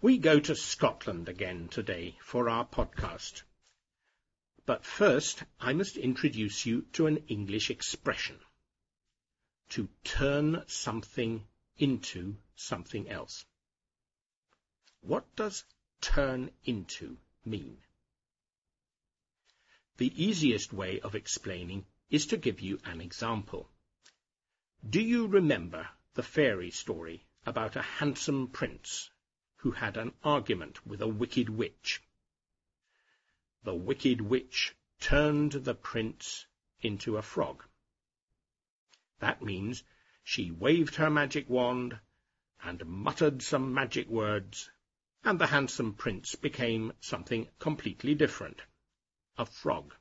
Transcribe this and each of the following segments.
We go to Scotland again today for our podcast. But first, I must introduce you to an English expression. To turn something into something else. What does turn into mean? The easiest way of explaining is to give you an example. Do you remember the fairy story about a handsome prince who had an argument with a wicked witch? The wicked witch turned the prince into a frog. That means she waved her magic wand and muttered some magic words, and the handsome prince became something completely different a frog.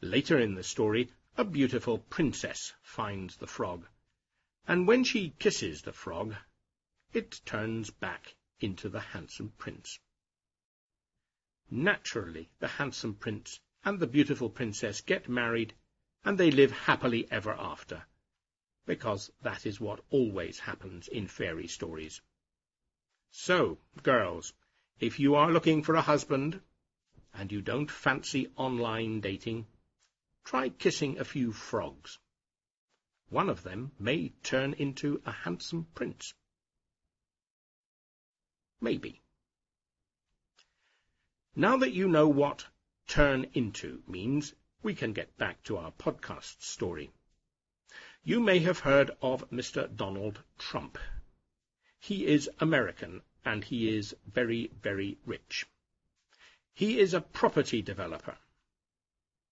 Later in the story, a beautiful princess finds the frog, and when she kisses the frog, it turns back into the handsome prince. Naturally, the handsome prince and the beautiful princess get married, and they live happily ever after, because that is what always happens in fairy stories. So, girls, if you are looking for a husband, and you don't fancy online dating, try kissing a few frogs. One of them may turn into a handsome prince. Maybe. Now that you know what turn into means, we can get back to our podcast story. You may have heard of Mr. Donald Trump. He is American, and he is very, very rich. He is a property developer.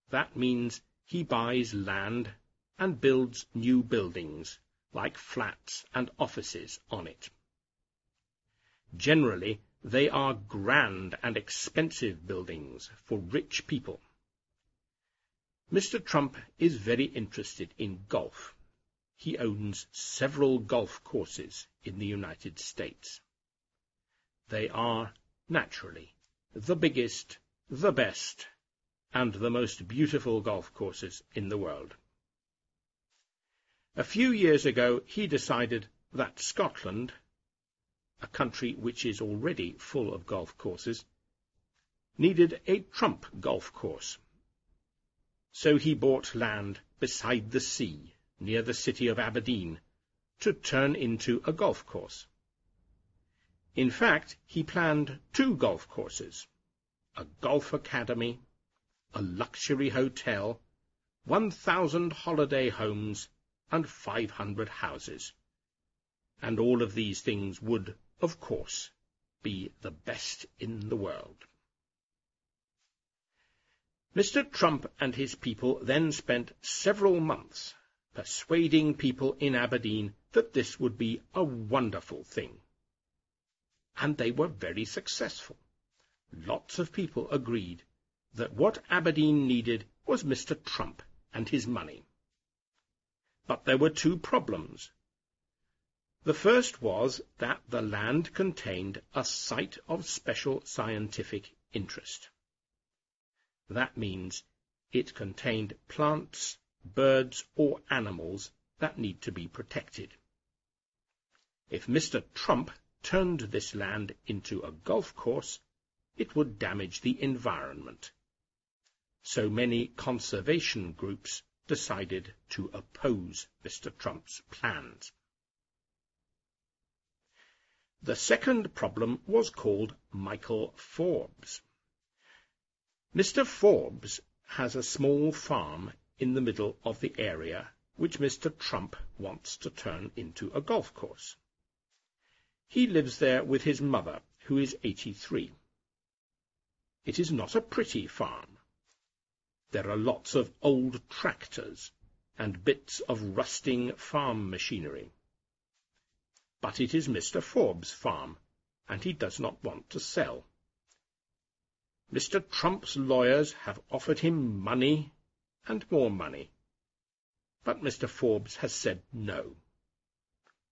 That means he buys land and builds new buildings, like flats and offices on it. Generally, they are grand and expensive buildings for rich people. Mr. Trump is very interested in golf. He owns several golf courses in the United States. They are, naturally, the biggest, the best, and the most beautiful golf courses in the world. A few years ago, he decided that Scotland, a country which is already full of golf courses, needed a trump golf course. So he bought land beside the sea, near the city of Aberdeen, to turn into a golf course. In fact, he planned two golf courses, a golf academy, a luxury hotel, 1,000 holiday homes, and 500 houses. And all of these things would, of course, be the best in the world. Mr. Trump and his people then spent several months persuading people in Aberdeen that this would be a wonderful thing and they were very successful. Lots of people agreed that what Aberdeen needed was Mr. Trump and his money. But there were two problems. The first was that the land contained a site of special scientific interest. That means it contained plants, birds, or animals that need to be protected. If Mr. Trump turned this land into a golf course, it would damage the environment. So many conservation groups decided to oppose Mr. Trump's plans. The second problem was called Michael Forbes. Mr. Forbes has a small farm in the middle of the area which Mr. Trump wants to turn into a golf course. He lives there with his mother, who is eighty-three. It is not a pretty farm. There are lots of old tractors and bits of rusting farm machinery. But it is Mr. Forbes' farm, and he does not want to sell. Mr. Trump's lawyers have offered him money and more money, but Mr. Forbes has said no.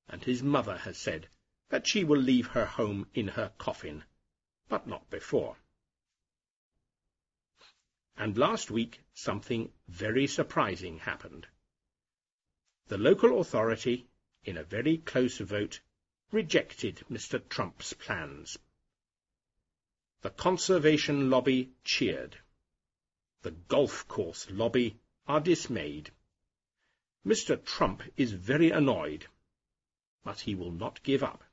And his mother has said that she will leave her home in her coffin, but not before. And last week something very surprising happened. The local authority, in a very close vote, rejected Mr. Trump's plans. The conservation lobby cheered. The golf course lobby are dismayed. Mr. Trump is very annoyed, but he will not give up.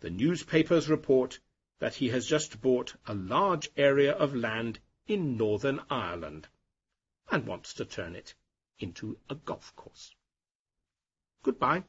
The newspapers report that he has just bought a large area of land in Northern Ireland and wants to turn it into a golf course. Goodbye.